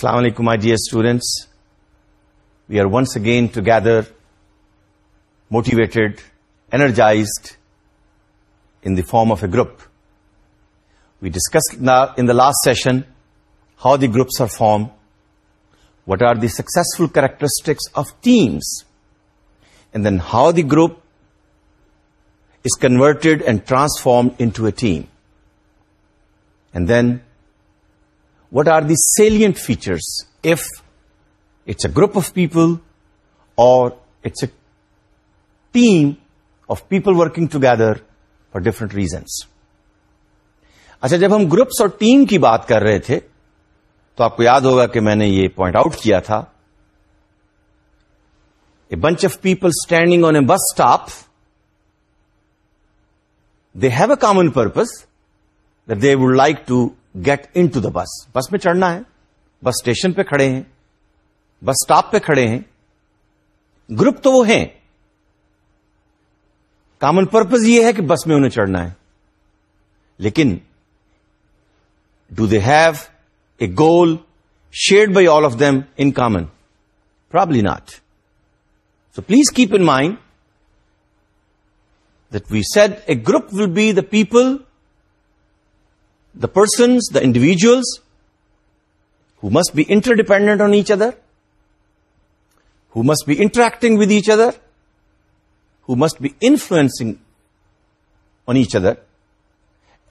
Assalamu alaikum, my dear students. We are once again together, motivated, energized, in the form of a group. We discussed in the last session how the groups are formed, what are the successful characteristics of teams, and then how the group is converted and transformed into a team. And then what are the salient features if it's a group of people اور it's a team of people working together for different reasons اچھا جب ہم groups اور team کی بات کر رہے تھے تو آپ کو یاد ہوگا کہ میں نے یہ پوائنٹ آؤٹ کیا تھا a bunch of people standing on a bus stop they have a common purpose they would like to get in to the bus bus میں چڑھنا ہے بس اسٹیشن پہ کھڑے ہیں بس اسٹاپ پہ کھڑے ہیں گروپ تو وہ ہیں کامن پرپز یہ ہے کہ بس میں انہیں چڑھنا ہے لیکن do they have a goal shared by all of them in common probably not so please keep in mind that we said a group will be the people the persons, the individuals who must be interdependent on each other, who must be interacting with each other, who must be influencing on each other,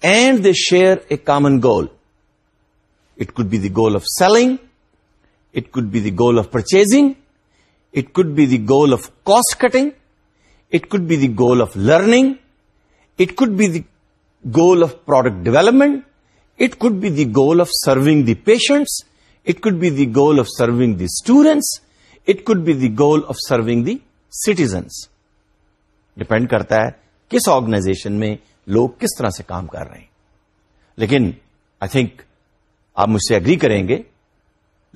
and they share a common goal. It could be the goal of selling, it could be the goal of purchasing, it could be the goal of cost cutting, it could be the goal of learning, it could be the goal of product development, it could be the goal of serving the patients it could be the goal of serving the students it could be the goal of serving the citizens depend کرتا ہے کس organization میں لوگ کس طرح سے کام کر رہے ہیں لیکن آئی تھنک آپ مجھ سے اگری کریں گے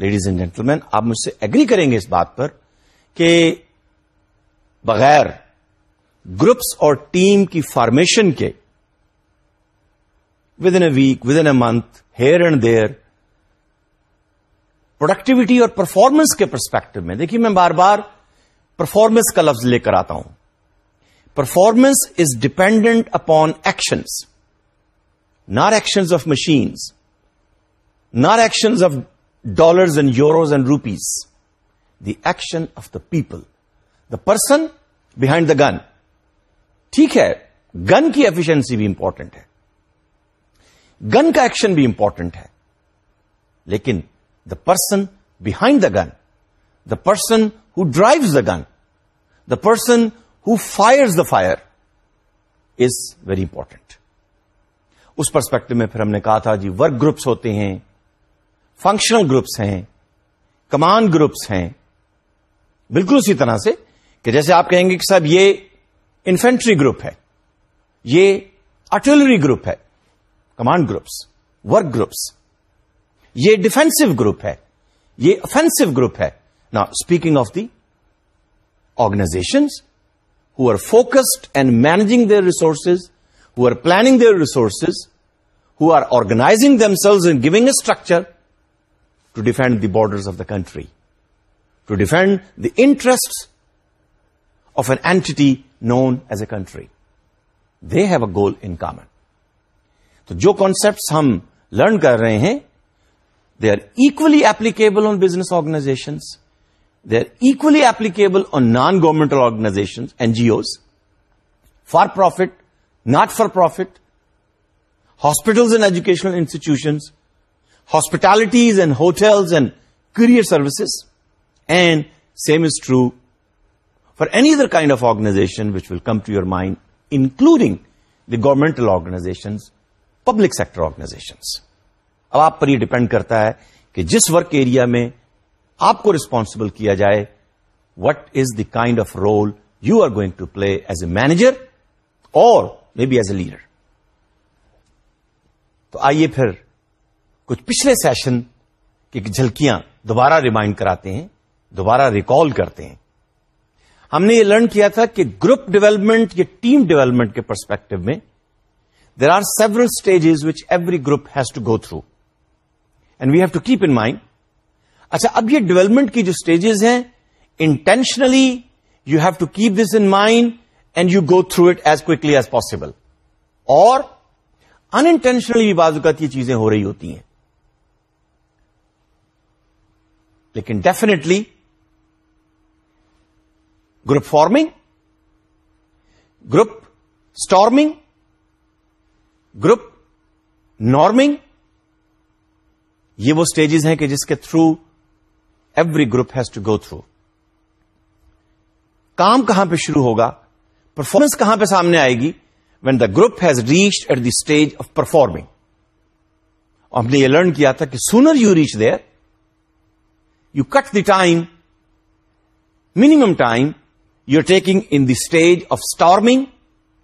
لیڈیز اینڈ جینٹل مین آپ مجھ سے ایگری کریں گے اس بات پر کہ بغیر گروپس اور ٹیم کی فارمیشن کے د in a week within month here and there productivity اور پرفارمنس کے پرسپیکٹو میں دیکھیے میں بار بار پرفارمنس کا لفظ لے کر آتا ہوں performance is dependent upon actions nor action of machines nor actions of dollars and euros and rupees the action of the people the person behind the gun ٹھیک ہے گن کی افیشئنسی بھی امپورٹنٹ ہے گن کا action بھی important ہے لیکن the person behind the gun the person who drives the gun the person who fires the fire is very important اس پرسپیکٹو میں پھر ہم نے کہا تھا جی ورک گروپس ہوتے ہیں فنکشنل گروپس ہیں کمانڈ گروپس ہیں بالکل اسی طرح سے کہ جیسے آپ کہیں گے کہ صاحب یہ انفینٹری گروپ ہے یہ اٹلری گروپ ہے کمانڈ گروپس ورک گروپس یہ ڈیفینسو گروپ ہے یہ افینسو گروپ ہے نا speaking of the organisation who are focused and managing their resources who are planning their resources who are organising themselves and giving a structure to defend the borders of the country to defend the interest of an entity known as a country they have a goal in common تو جو concepts ہم learn کر رہے ہیں they are equally applicable on business organisation they are equally applicable on non governmental organisation N G Os for profit not for profit hospitals and educational institutions hospitalities and hotels and courier services and same is true for any other kind of organisation which will come to your mind including the governmental organisations public sector organisations اب آپ پر یہ depend کرتا ہے کہ جس work area میں آپ کو ریسپانسبل کیا جائے what is the kind of role you are going to play as a manager اور may be as a leader تو آئیے پھر کچھ پچھلے سیشن کی جھلکیاں دوبارہ ریمائنڈ کراتے ہیں دوبارہ ریکال کرتے ہیں ہم نے یہ لرن کیا تھا کہ گروپ ڈیولپمنٹ یا ٹیم ڈیولپمنٹ کے پرسپیکٹو میں ر are several stages which every group has to go through and we have to keep in mind اچھا اب یہ ڈیولپمنٹ کی جو اسٹیجز ہیں intentionally you have to keep this in mind and you go through it as کو as possible اور intentionally بھی بعض یہ چیزیں ہو رہی ہوتی ہیں لیکن definitely group forming group storming group norming یہ وہ اسٹیجز ہیں کہ جس کے through every group has to go through کام کہاں پہ شروع ہوگا پرفارمنس کہاں پہ سامنے آئے گی when the group has reached at the stage of performing ہم نے یہ لرن کیا تھا کہ sooner you reach you cut the time minimum time you are taking in the stage of storming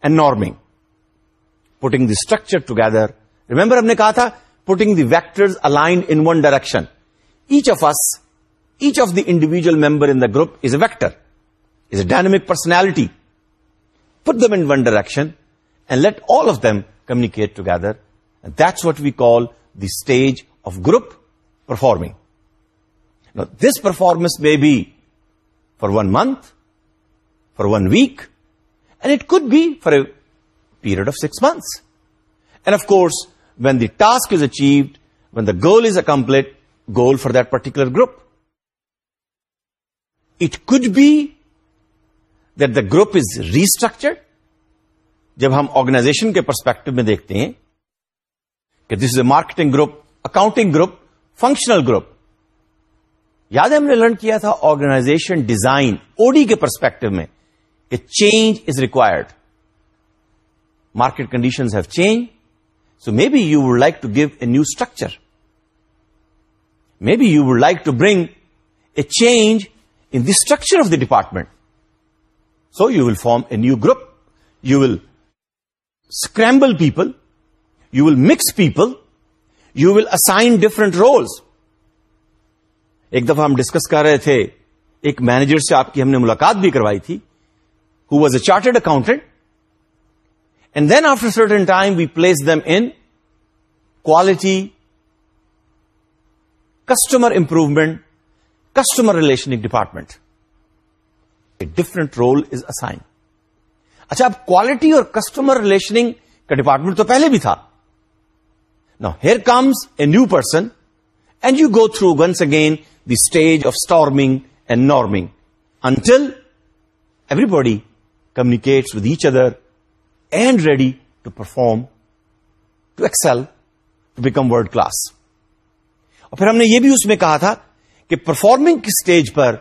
and norming putting the structure together remember ہم نے کہا تھا putting the vector direction each of us each of the individual member in the group is a vector is a dynamic personality put them in one direction and let all of them cumulate together that's what we call the stage of group performing this performance may be for one month for one week and it could be for a period of six months and of course when the task is achieved when the goal is accomplished goal for particular group it could be the group is restructured جب ہم organisation کے perspective میں دیکھتے ہیں کہ this is a marketing group accounting group functional group یاد ہے ہم نے لرن کیا تھا آرگنائزیشن ڈیزائن اوڈی کے پرسپیکٹو میں کہ change is required market conditions have change so may be you would like to give a new structure may be you would like to bring a change in دکچر of the department so you will form a new group you will scramble people you will mix people you will assign different roles ایک دفعہ ہم discuss کر رہے تھے ایک manager سے آپ کی ہم نے ملاقات بھی کروائی تھی who was a chartered accountant then after certain time we place them in quality customer improvement customer relationing department different role is assigning اچھا اب کوالٹی اور کسٹمر ریلیشننگ کا ڈپارٹمنٹ تو پہلے بھی تھا نا here comes a new person and you go through once again the stage of storming and norming until everybody communicates with each other and ready to perform to excel to become world class اور پھر ہم نے یہ بھی اس میں کہا تھا کہ پرفارمنگ کی اسٹیج پر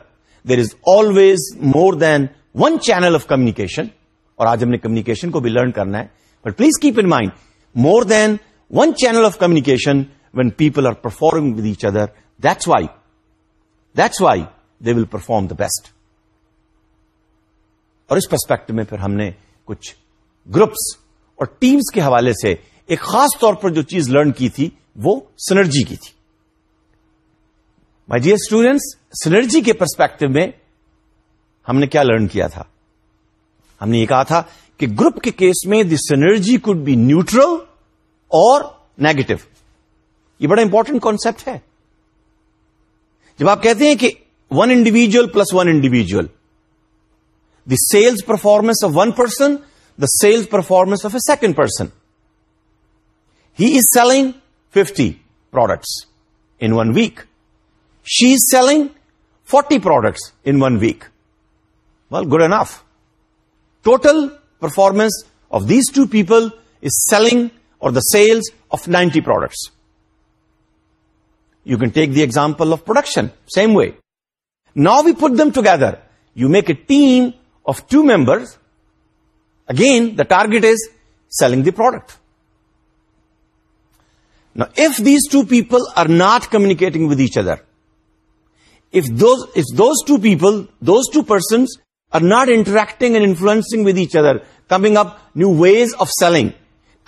there is always more than one channel of communication اور آج ہم نے کمیونیکیشن کو بھی لرن کرنا ہے but please keep in mind more than one channel of communication when people are performing with each other that's why that's why they will perform the best اور اس پرسپیکٹ میں پھر ہم نے کچھ گروپس اور ٹیمز کے حوالے سے ایک خاص طور پر جو چیز لرن کی تھی وہ سنرجی کی تھی ڈیئر اسٹوڈینٹس سنرجی کے پرسپیکٹو میں ہم نے کیا لرن کیا تھا ہم نے یہ کہا تھا کہ گروپ کے کیس میں the synergy could be neutral or negative یہ بڑا امپورٹنٹ کانسپٹ ہے جب آپ کہتے ہیں کہ one individual plus one individual the sales performance of one person the sales performance of a second person. He is selling 50 products in 1 week. She is selling 40 products in 1 week. Well, good enough. Total performance of these two people is selling or the sales of 90 products. You can take the example of production, same way. Now we put them together. You make a team of 2 members again the target is selling the product now if these two people are not communicating with each other if those if those two people those two persons are not interacting and influencing with each other coming up new ways of selling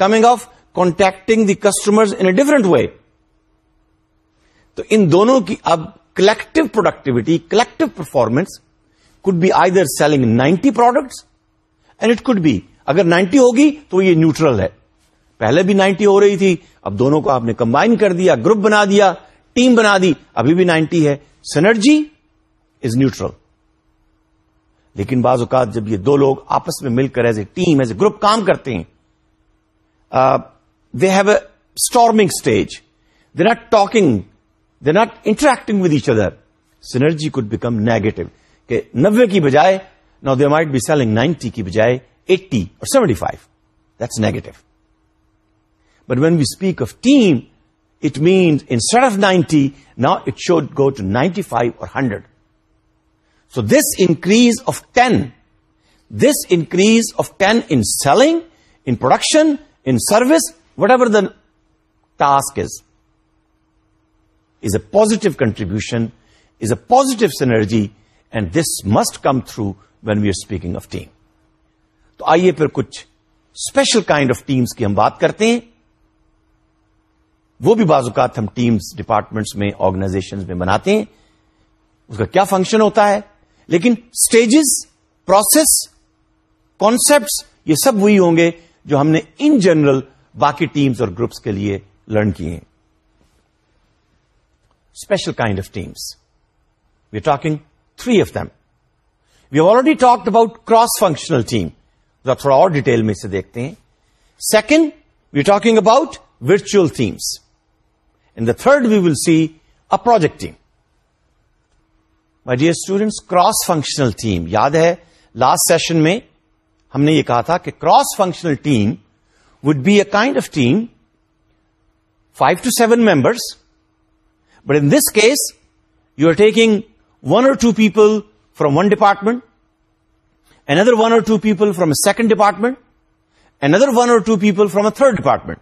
coming up contacting the customers in a different way تو ان دونوں کی اب collective productivity collective performance could be either selling 90 products and it could be اگر ninety ہوگی تو یہ neutral ہے پہلے بھی نائنٹی ہو رہی تھی اب دونوں کو آپ نے کمبائن کر دیا گروپ بنا دیا ٹیم بنا دی ابھی بھی نائنٹی ہے سنرجی از نیوٹرل لیکن بعض اوقات جب یہ دو لوگ آپس میں مل کر as a team as a group کام کرتے ہیں they have a storming stage they not talking they not interacting with each other synergy could become negative کہ نوے کی بجائے دیٹ بی سیلنگ نائنٹی کی بجائے ایٹی اور seventy five this negative but when we expect means end of ninety نا it should go to ninety five or hundred so this increase of ten this increase of ten in selling in production in service whatever the task is a positive contribution is a positive energy and this must come through when we are speaking of team تو آئیے پھر کچھ special kind of teams کی ہم بات کرتے ہیں وہ بھی بعض اوقات ہم ٹیمس ڈپارٹمنٹس میں آرگنائزیشن میں بناتے ہیں اس کا کیا فنکشن ہوتا ہے لیکن اسٹیجز پروسیس کانسپٹس یہ سب وہی ہوں گے جو ہم نے ان جنرل باقی ٹیمس اور گروپس کے لیے لرن کیے ہیں special kind of teams we are talking three of them we already talked about cross functional team ذرا تھوڑا اور ڈیٹیل میں اسے دیکھتے ہیں second we are talking about virtual teams in the third we will see a project team my dear students cross functional team یاد ہے last session میں ہم نے یہ کہا تھا کہ cross functional team would be a kind of team five to seven members but in this case you are taking one or two people one department another one or two people from a second department another one or two people from a third department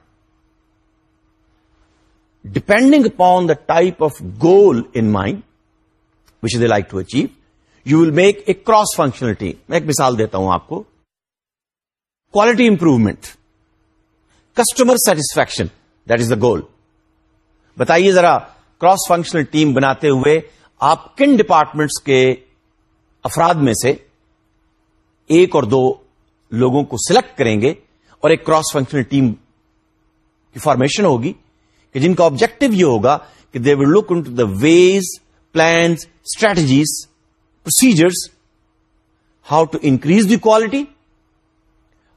depending upon the type of goal in mind which they like to achieve you will make a cross functional team میں ایک مثال دیتا ہوں آپ کو quality improvement customer satisfaction that is the goal بتائیے ذرا cross functional team بناتے ہوئے آپ کن ڈپارٹمنٹ کے افراد میں سے ایک اور دو لوگوں کو سلیکٹ کریں گے اور ایک کراس فنکشنل ٹیم کی فارمیشن ہوگی کہ جن کا آبجیکٹو یہ ہوگا کہ they will look in to the ways plans strategies procedures how to increase the quality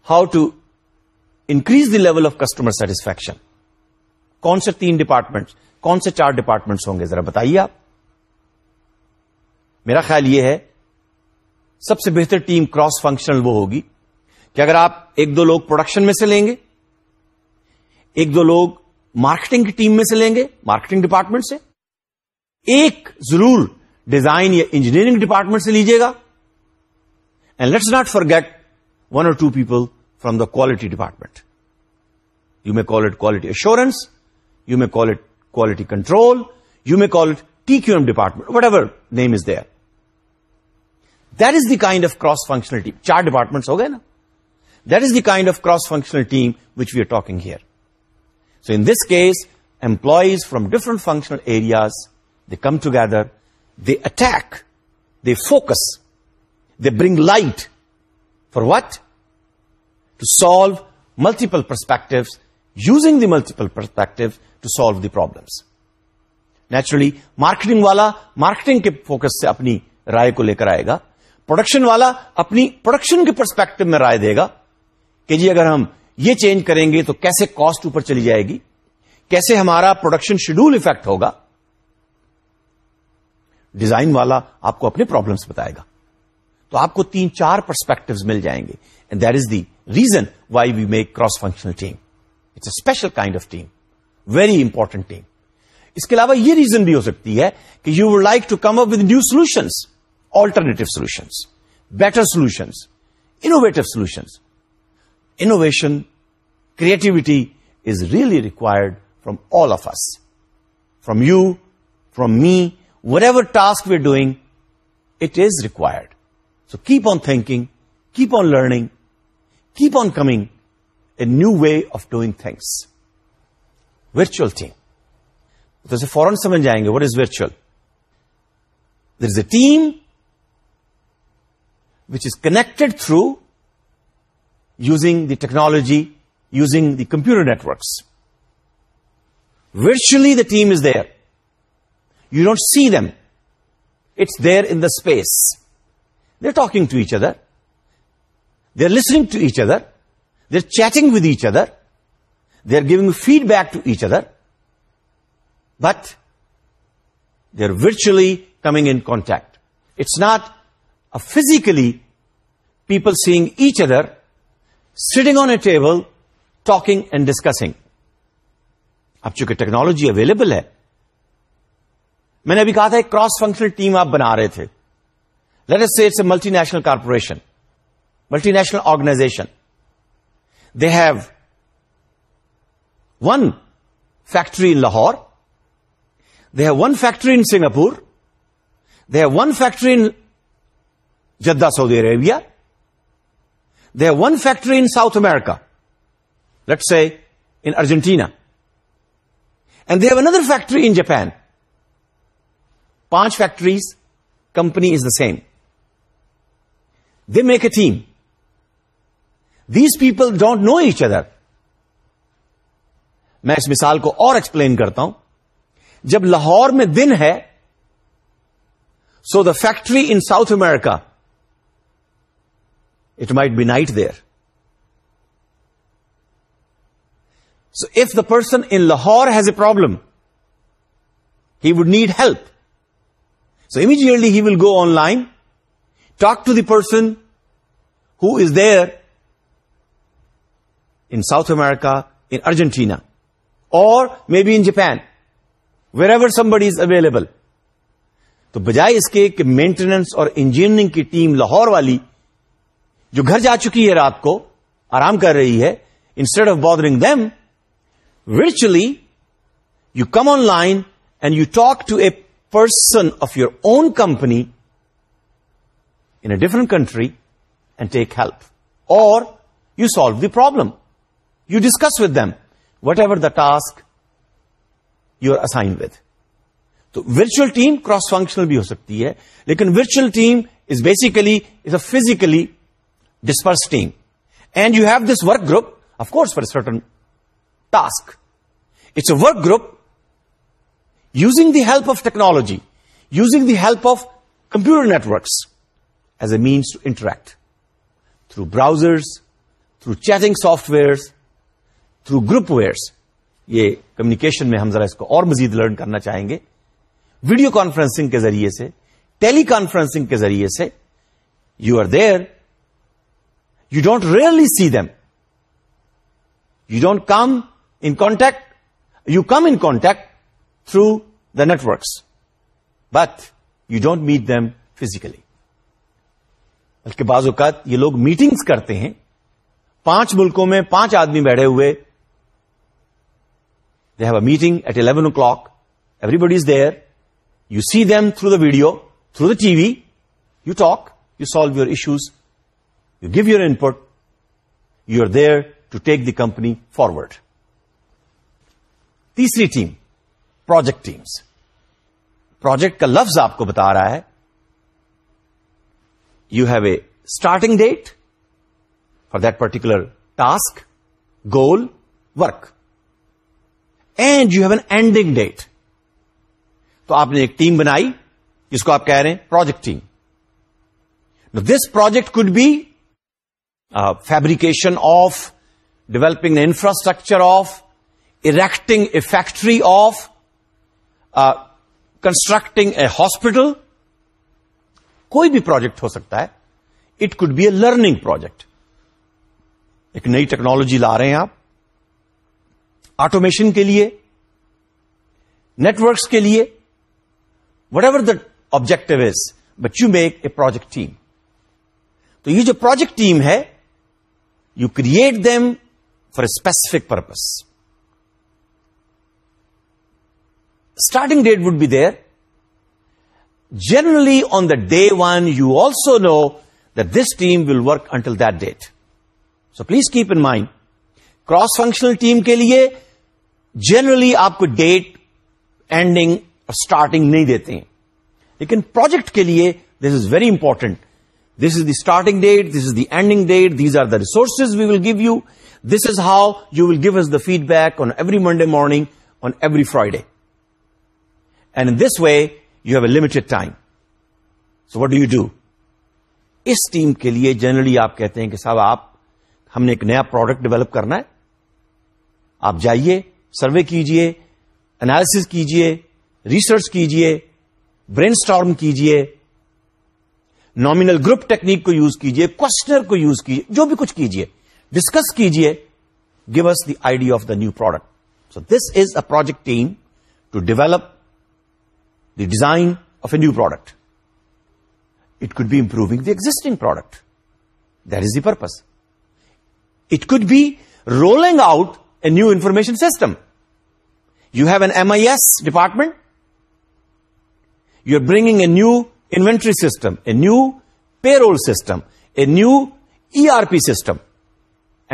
how to increase the level of customer satisfaction کون سے تین ڈپارٹمنٹس کون سے چار ڈپارٹمنٹس ہوں گے ذرا بتائیے آپ میرا خیال یہ ہے سب سے بہتر ٹیم کراس فنکشنل وہ ہوگی کہ اگر آپ ایک دو لوگ پروڈکشن میں سے لیں گے ایک دو لوگ مارکیٹنگ کی ٹیم میں سے لیں گے مارکیٹنگ ڈپارٹمنٹ سے ایک ضرور ڈیزائن یا انجینئرنگ ڈپارٹمنٹ سے لیجیے گا and let's not forget one or two people from the quality department you may call it quality assurance you may call it quality control you may call it T Q M department whatever name is there that is the kind of cross functional team چار departments ہو گئے نا that is the kind of cross functional team which we are talking here so in this case employees from different functional areas they come together they attack they focus they bring light for what to solve multiple perspective using the multiple perspective to solve the problems naturally marketing والا marketing کے focus سے اپنی رائے کو لے کر آئے گا production والا اپنی پروڈکشن کے پرسپیکٹو میں رائے دے گا کہ جی اگر ہم یہ چینج کریں گے تو کیسے کاسٹ اوپر چلی جائے گی کیسے ہمارا پروڈکشن شیڈول افیکٹ ہوگا ڈیزائن والا آپ کو اپنے پرابلمس بتائے گا تو آپ کو تین چار پرسپیکٹو مل جائیں گے and that is the reason why we make cross functional team it's a special kind of team very important team اس کے علاوہ یہ ریزن بھی ہو سکتی ہے کہ you would like to come up with new solutions alternative solutions better solutions innovative solutions innovation creativity is really required from all of us from you from me whatever task we doing it is required so keep on thinking keep on learning keep on coming a new way of doing things thing تو اسے فورن سمجھ جائیں گے what is virtual there is a team which is connected through using the technology, using the computer networks. Virtually the team is there. You don't see them. It's there in the space. They're talking to each other. They're listening to each other. They're chatting with each other. They're giving feedback to each other. But they're virtually coming in contact. It's not physically people seeing each other sitting on a table talking and discussing اب چونکہ technology available ہے میں نے ابھی کہا تھا ایک cross functional team آپ بنا رہے تھے let's it's a multi national corporation multi national organization they have one factory in Lahore they have one factory in Singapore they have one factory in Jeddah Saudi Arabia they have one factory in South America let say in Argentina and they have another factory in Japan پانچ factories company is the same they make a team these people don't know each other میں اس مثال کو اور explain کرتا ہوں جب لاہور میں دن ہے so the factory in South America it might be night there so if the person in Lahore has a problem he would need help so immediately he will go on line talk to the person who is there in South America in Argentina or may be in Japan wherever somebody is available تو بجائے اس کے کہ maintenance اور engineering کی team Lahore والی جو گھر جا چکی ہے رات کو آرام کر رہی ہے instead of bothering them virtually you come on line and you talk to a person of your own company in a different country and take help or you solve the problem you discuss with them whatever the task you are assign with تو virtual team cross functional بھی ہو سکتی ہے لیکن virtual team is basically is a physically dispersed team. And you have this work group, of course, for a certain task. It's a work group using the help of technology, using the help of computer networks as a means to interact through browsers, through chatting softwares, through group wears یہ communication میں ہم ذرا اس کو اور مزید learn کرنا چاہیں گے ویڈیو کانفرنسنگ کے ذریعے سے ٹیلی کانفرنسنگ کے ذریعے سے you are there don't really see them you don't come in contact you come in contact through the networks but you don't meet them physically بلکہ بعض اوقات یہ لوگ میٹنگز کرتے ہیں پانچ ملکوں میں پانچ آدمی بیٹھے ہوئے they have a meeting at eleven o'clock everybody is there you see them through the video through the T V you talk you solve your issues give your input you are there to take the company forward تیسری team project teams project کا لفظ آپ کو بتا رہا ہے you have a starting date for that particular task goal work and you have N ending date تو آپ نے ایک ٹیم بنائی جس کو آپ کہہ رہے ہیں project team this project could be fabrication of developing infrastructure of erecting a factory of constructing a hospital کوئی بھی پروجیکٹ ہو سکتا ہے it could be a learning project ایک نئی ٹیکنالوجی لا رہے ہیں آپ آٹومیشن کے لیے نیٹورکس کے لیے whatever the objective is but you make a project team تو یہ جو پروجیکٹ ٹیم ہے you create them for specific purpose starting date would be there generally on the day one you also know this team will work until that date so please keep in mind cross functional team کے لیے generally آپ کو date ending اور starting نہیں دیتے ہیں لیکن project کے لیے this is very important starting date this is the ending date these are the resources we will give you this is how you will give us the feedback on every Monday morning on every Friday and this way you have a limited time so what do you do اس team کے لیے generally آپ کہتے ہیں کہ صاحب آپ ہم نے ایک نیا پروڈکٹ ڈیولپ کرنا ہے آپ جائیے سروے کیجئے انالس کیجئے ریسرچ کیجئے برین اسٹارم کیجئے نامل گروپ ٹیکنیک کو یوز کیجیے کوشچنر کو یوز کیجیے جو بھی کچھ کیجیے ڈسکس کیجیے give us the idea of the new product so this is a project team to develop the design of a new product it could be improving the existing product that is the purpose it could be rolling out a new information system you have an M I S department you are bringing a new inventory system a new payroll system a new E R P system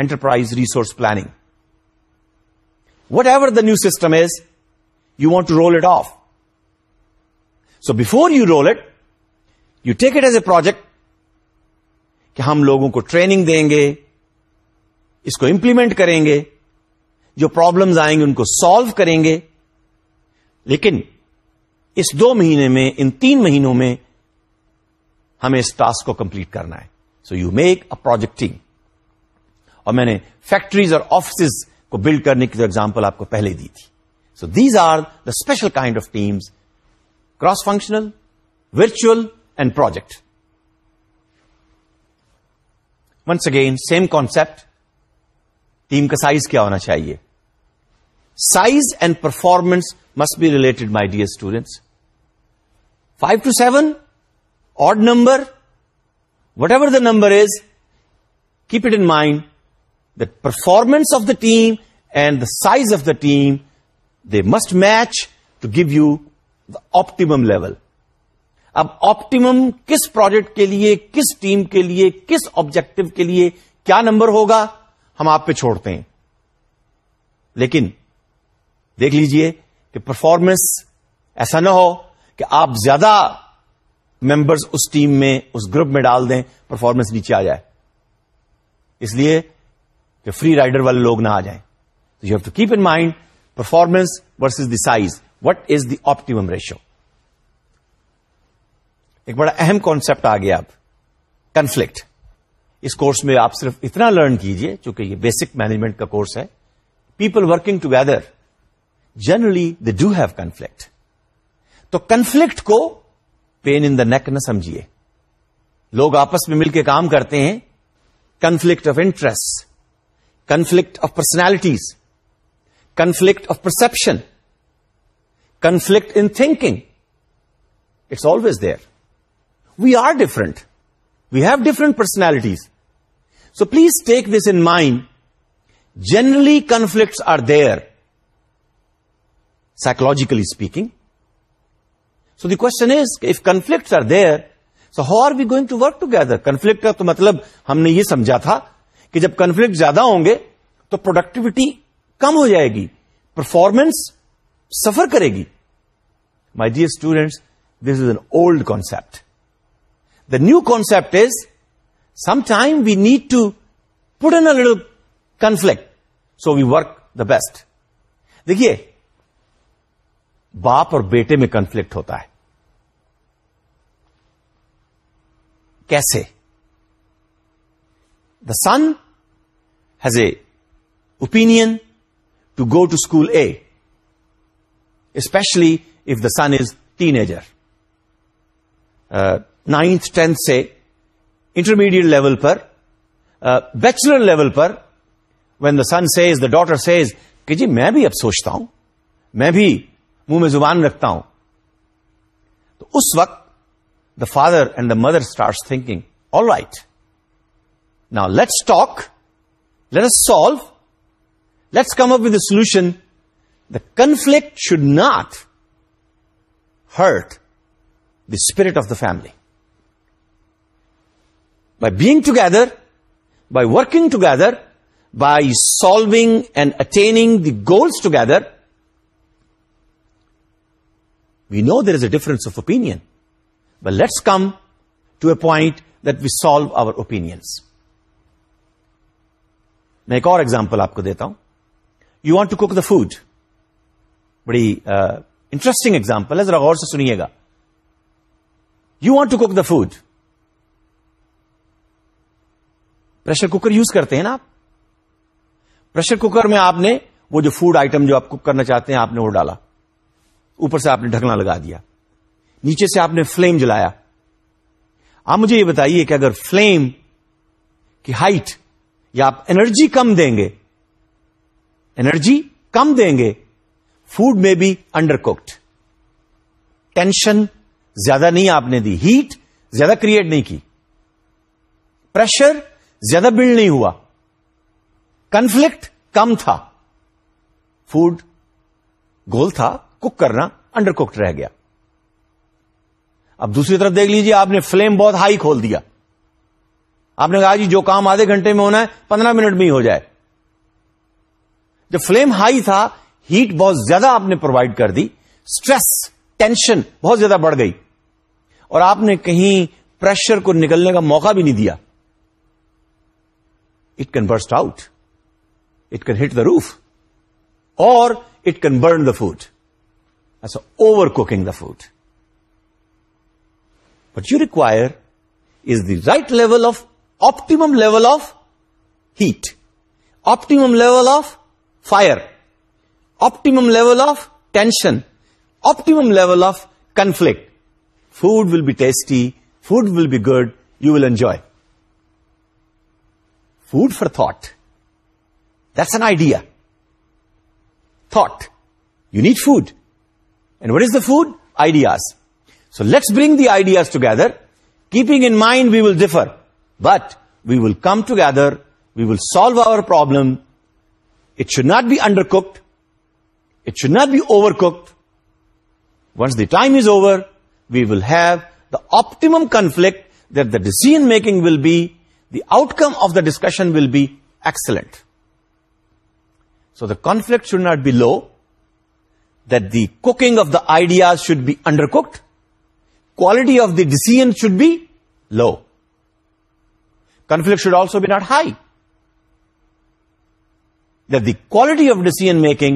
enterprise resource planning whatever the new system is you want to roll it off so before you roll it you take it as a project کہ ہم لوگوں کو training دیں گے اس کو implement کریں گے جو پرابلمز آئیں گے ان کو سالو کریں گے لیکن اس دو مہینے میں ان تین مہینوں میں ہمیں اس ٹاسک کو کمپلیٹ کرنا ہے so you make a project team اور میں نے فیکٹریز اور آفسز کو بلڈ کرنے کی جو ایگزامپل آپ کو پہلے دی تھی so these are the special kind of teams cross functional virtual and project once again same concept team کا سائز کیا ہونا چاہیے size and performance must be related my dear students five to seven number whatever the number is keep it in mind the performance of the team and the size of the team the must match to give you the optimum level اب optimum کس project کے لیے کس team کے لیے کس objective کے لیے کیا نمبر ہوگا ہم آپ پہ چھوڑتے ہیں لیکن دیکھ لیجیے کہ پرفارمنس ایسا نہ ہو کہ آپ زیادہ ممبرس اس ٹیم میں اس گروپ میں ڈال دیں پرفارمنس نیچے آ جائے اس لیے کہ فری رائڈر والے لوگ نہ آ جائیں you have to keep in mind performance versus the size what is the optimum ratio ایک بڑا اہم کانسپٹ آ گیا اب کنفلکٹ اس کورس میں آپ صرف اتنا لرن کیجئے چونکہ یہ بیسک مینجمنٹ کا کورس ہے people working together generally they do have conflict تو کنفلکٹ کو پین ان دا نیک نہ سمجھیے لوگ آپس میں مل کے کام کرتے ہیں conflict of interest conflict of personalities conflict of perception conflict in thinking it's always there we are different we have different personalities so please take this in mind generally conflicts are there psychologically speaking so the question is if conflicts are there so how are we going to work together conflict کا تو مطلب ہم نے یہ سمجھا تھا کہ جب کنفلکٹ زیادہ ہوں گے تو پروڈکٹیوٹی کم ہو جائے گی پرفارمنس سفر کرے گی my dear students this is an old concept the new concept is some time we need to put an اڈل conflict so we work the best دیکھیے باپ اور بیٹے میں کنفلکٹ ہوتا ہے کیسے the son has a opinion to go to school a especially if the son is teenager ninth tenth سے intermediate level پر بیچلر لیول پر when the son says the daughter says کہ جی میں بھی اب سوچتا ہوں میں بھی منہ میں زبان رکھتا ہوں تو اس وقت the father and the mother starts thinking, all right, now let's talk, let us solve, let's come up with a solution. The conflict should not hurt the spirit of the family. By being together, by working together, by solving and attaining the goals together, we know there is a difference of opinion. Let's come to a point let we solve our opinions میں ایک اور example آپ کو دیتا ہوں you want to cook the food بڑی interesting example ہے ذرا غور سے سنیے گا you want to cook the food pressure cooker use کرتے ہیں نا آپ پریشر کوکر میں آپ نے وہ جو فوڈ آئٹم جو آپ کوک کرنا چاہتے ہیں آپ نے وہ ڈالا اوپر سے آپ نے ڈھکنا لگا دیا نیچے سے آپ نے فلیم جلایا آپ مجھے یہ بتائیے کہ اگر فلیم کی ہائٹ یا آپ انرجی کم دیں گے انرجی کم دیں گے فوڈ میں بھی انڈر کوکڈ ٹینشن زیادہ نہیں آپ نے دی ہیٹ زیادہ کریٹ نہیں کی پریشر زیادہ بلڈ نہیں ہوا کنفلکٹ کم تھا فوڈ گول تھا کوک کرنا انڈر کوکڈ رہ گیا اب دوسری طرف دیکھ لیجیے آپ نے فلیم بہت ہائی کھول دیا آپ نے کہا جی جو کام آدھے گھنٹے میں ہونا ہے پندرہ منٹ میں ہی ہو جائے جب فلیم ہائی تھا ہیٹ بہت زیادہ آپ نے پرووائڈ کر دی اسٹریس ٹینشن بہت زیادہ بڑھ گئی اور آپ نے کہیں پریشر کو نکلنے کا موقع بھی نہیں دیا it can burst out it can hit the roof اور it can burn the food ایسا over cooking the food What you require is the right level of optimum level of heat, optimum level of fire, optimum level of tension, optimum level of conflict. Food will be tasty, food will be good, you will enjoy. Food for thought. That's an idea. Thought. You need food. And what is the food? Ideas. So let's bring the ideas together. Keeping in mind we will differ, but we will come together, we will solve our problem. It should not be undercooked. It should not be overcooked. Once the time is over, we will have the optimum conflict that the decision making will be, the outcome of the discussion will be excellent. So the conflict should not be low, that the cooking of the ideas should be undercooked, quality of the decision should be low. Conflict should also be not high. That the quality of decision making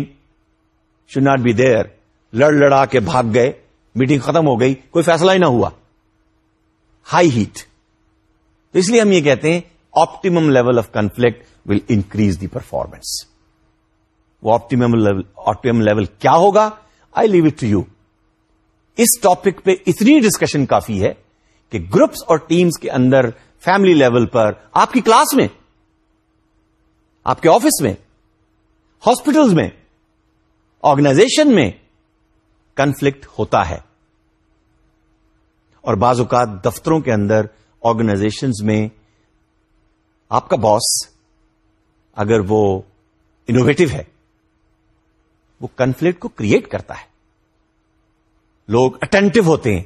should not be there. لڑ لڑا کے بھاگ گئے meeting ختم ہو گئی کوئی فیصلہ ہی نہ ہوا ہائی ہیٹ اس لیے ہم یہ کہتے ہیں optimum level of conflict will increase the performance وہ آپٹیمم لیول آپٹم لیول کیا ہوگا I leave it to you اس ٹاپک پہ اتنی ڈسکشن کافی ہے کہ گروپس اور ٹیمز کے اندر فیملی لیول پر آپ کی کلاس میں آپ کے آفس میں ہاسپٹل میں آرگنائزیشن میں کنفلکٹ ہوتا ہے اور بعض اوقات دفتروں کے اندر آرگنائزیشنز میں آپ کا باس اگر وہ انوویٹو ہے وہ کنفلکٹ کو کریٹ کرتا ہے لوگ اٹینٹو ہوتے ہیں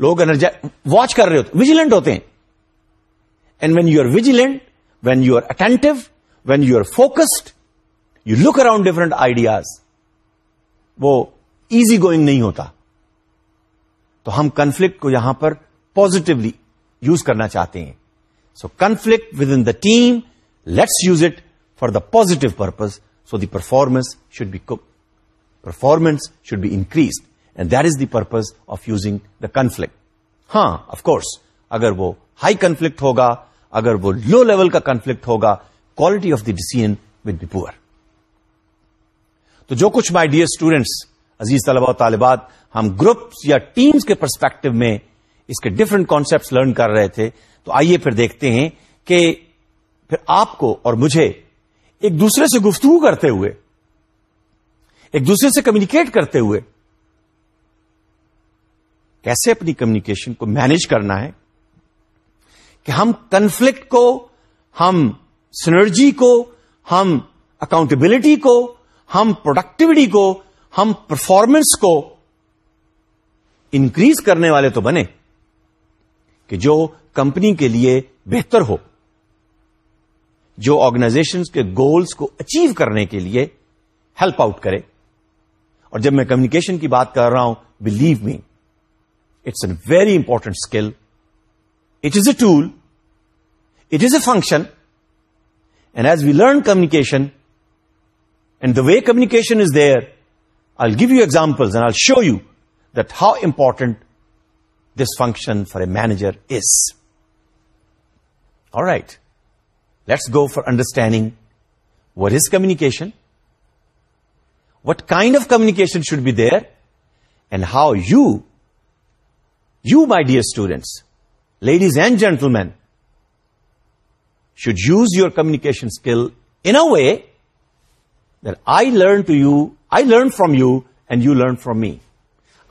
لوگ انرجا واچ کر رہے ہوتے ویجیلنٹ ہوتے ہیں and when you are vigilant when you are attentive when you are focused you look around different ideas وہ ایزی گوئنگ نہیں ہوتا تو ہم کنفلکٹ کو یہاں پر پوزیٹولی یوز کرنا چاہتے ہیں so conflict within the team let's use it for the positive purpose so the performance should be performance should be increased and that is the purpose of using the conflict ہاں of course اگر وہ high conflict ہوگا اگر وہ low level کا conflict ہوگا quality of the decision will be poor تو جو کچھ مائی ڈیئر اسٹوڈینٹس عزیز طلباء و طالبات ہم گروپس یا ٹیمس کے پرسپیکٹو میں اس کے ڈفرینٹ کانسپٹ لرن کر رہے تھے تو آئیے پھر دیکھتے ہیں کہ پھر آپ کو اور مجھے ایک دوسرے سے گفتگو کرتے ہوئے ایک دوسرے سے کمیونیکیٹ کرتے ہوئے کیسے اپنی کمیونیکیشن کو مینج کرنا ہے کہ ہم کنفلکٹ کو ہم سنرجی کو ہم اکاؤنٹبلٹی کو ہم پروڈکٹیوٹی کو ہم پرفارمنس کو انکریز کرنے والے تو بنے کہ جو کمپنی کے لیے بہتر ہو جو آرگنائزیشن کے گولز کو اچیو کرنے کے لیے ہیلپ آؤٹ کرے اور جب میں کمیونیکیشن کی بات کر رہا ہوں believe me It's a very important skill. It is a tool. It is a function. And as we learn communication, and the way communication is there, I'll give you examples and I'll show you that how important this function for a manager is. All right, let's go for understanding what is communication, what kind of communication should be there, and how you you by dear students ladies and gent women should use your communication skill in a way they learn to you I learn from you and you learn from me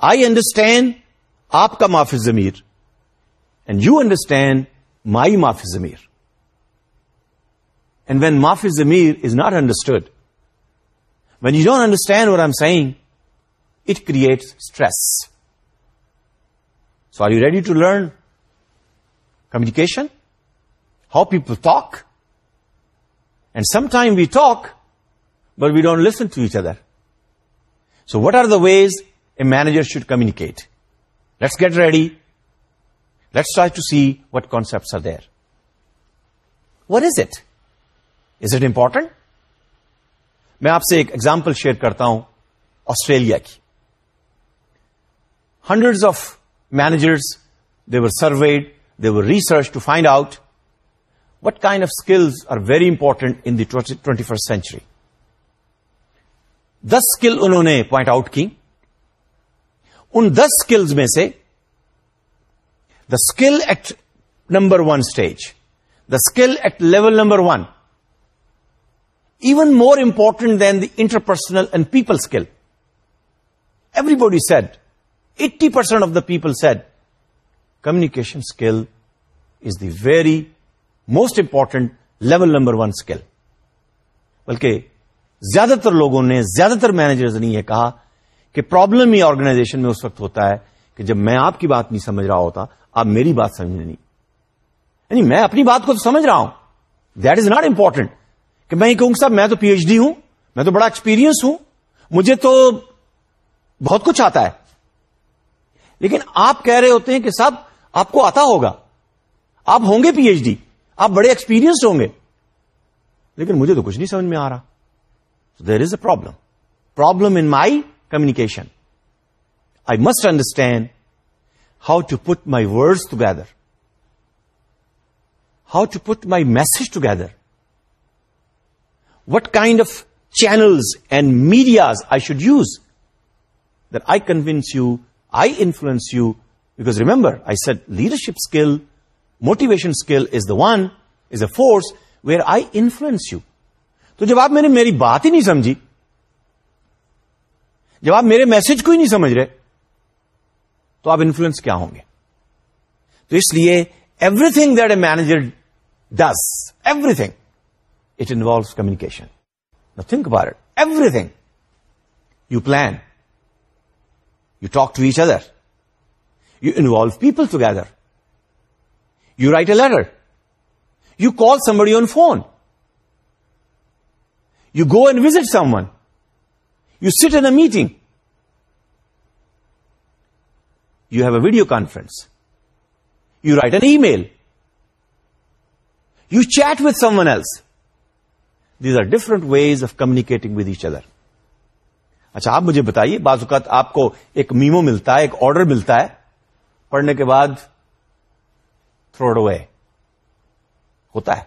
I understand آپ کا مافی زمیر and you understand my معافی زمیر and when معافی زمیر is not understood when you don't understand or رم سائنگ it create stress so are you ready to learn communication how people talk and some time we talk but we don't listen to each other so what are the ways a manager should communicate let's get ready let's try to see what concept are there what is it is it important میں آپ سے ایک example share کرتا ہوں Australia کی hundred of managers they were surveyed they were research to find out what kind of skills are very important in twenty first century this skill انہوں نے point out کی ان دس اسکلز میں سے the skill at number one stage the skill at level number one even more important than the interpersonal and people skill everybody said eighty percent of the people said communication skill is the very most important level number one skill بلکہ زیادہ تر لوگوں نے زیادہ تر managers نے یہ کہا کہ پرابلم پروبلم آرگنائزیشن میں اس وقت ہوتا ہے کہ جب میں آپ کی بات نہیں سمجھ رہا ہوتا آپ میری بات سمجھ نہیں یعنی میں اپنی بات کو تو سمجھ رہا ہوں دیٹ از ناٹ امپورٹنٹ کہ میں یہ کہوں صاحب میں تو پی ایچ ڈی ہوں میں تو بڑا ایکسپیرینس ہوں مجھے تو بہت کچھ آتا ہے لیکن آپ کہہ رہے ہوتے ہیں کہ صاحب آپ کو آتا ہوگا آپ ہوں گے پی ایچ ڈی آپ بڑے ایکسپیرئنسڈ ہوں گے لیکن مجھے تو کچھ نہیں سمجھ میں آ رہا there is a problem problem in my communication I must understand how to put my words together how to put my message together what kind of channels and medias I should use that I convince you influence you because remember I said leadership skill motivation skill is the one is a force where I influence you تو جب آپ میں نے میری بات ہی نہیں سمجھی جب آپ میرے میسج کو ہی نہیں سمجھ رہے تو آپ انفلوئنس کیا ہوں گے تو اس لیے everything that a manager does everything it involves communication think bar everything you plan You talk to each other. You involve people together. You write a letter. You call somebody on phone. You go and visit someone. You sit in a meeting. You have a video conference. You write an email. You chat with someone else. These are different ways of communicating with each other. اچھا آپ مجھے بتائیے بعض اوقات آپ کو ایک memo ملتا ہے ایک آرڈر ملتا ہے پڑھنے کے بعد تھروڈ اوے ہوتا ہے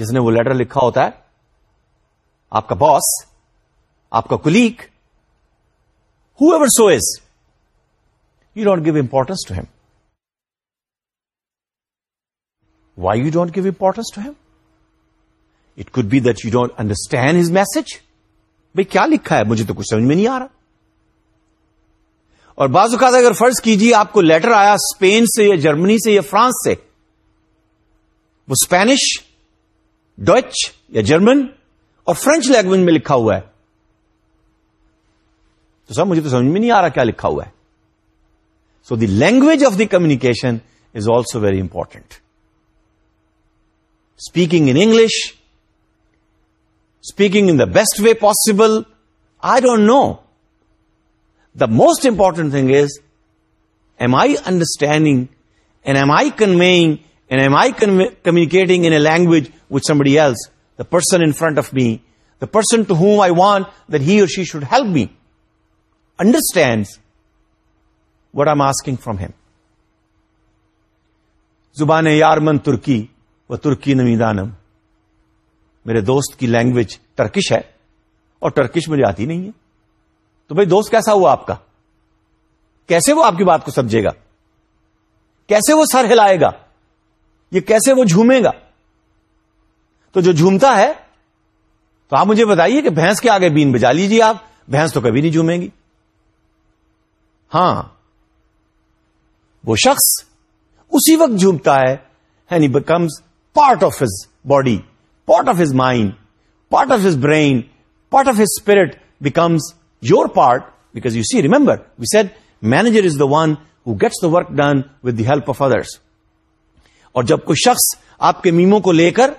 جس نے وہ لیٹر لکھا ہوتا ہے آپ کا باس آپ کا colleague who ever so is you don't give importance to him why you don't give importance to him it could be that you don't understand his message کیا لکھا ہے مجھے تو کچھ سمجھ میں نہیں آ رہا اور بعض اوقات اگر فرض کیجیے آپ کو لیٹر آیا اسپین سے یا جرمنی سے یا فرانس سے وہ اسپینش ڈچ یا جرمن اور فرینچ لینگویج میں لکھا ہوا ہے تو سر مجھے تو سمجھ میں نہیں آ رہا کیا لکھا ہوا ہے so the language of the communication is also very important speaking in English speak in the best way possible I don't know the most important thing is a I understanding and M I conveying and M I communicating in a language with somebody else the person in front of me the person to whom I want the or she should help me understand what are masking from him زبان یار من ترکی و ترکی ن میدانم میرے دوست کی language Turkish ہے اور ٹرکش مجھے آتی نہیں ہے تو بھائی دوست کیسا ہوا آپ کا کیسے وہ آپ کی بات کو سمجھے گا کیسے وہ سر ہلائے گا یہ کیسے وہ جھومے گا تو جو جھومتا ہے تو آپ مجھے بتائیے کہ بھینس کے آگے بین بجا لیجیے آپ بھینس تو کبھی نہیں جھومے گی ہاں وہ شخص اسی وقت جھومتا ہے ہین becomes part of his body his mind part of his brain part of his spirit becomes your part because you see remember we said manager is the one who gets the work done with the help of others اور جب کوئی شخص آپ کے میموں کو لے کر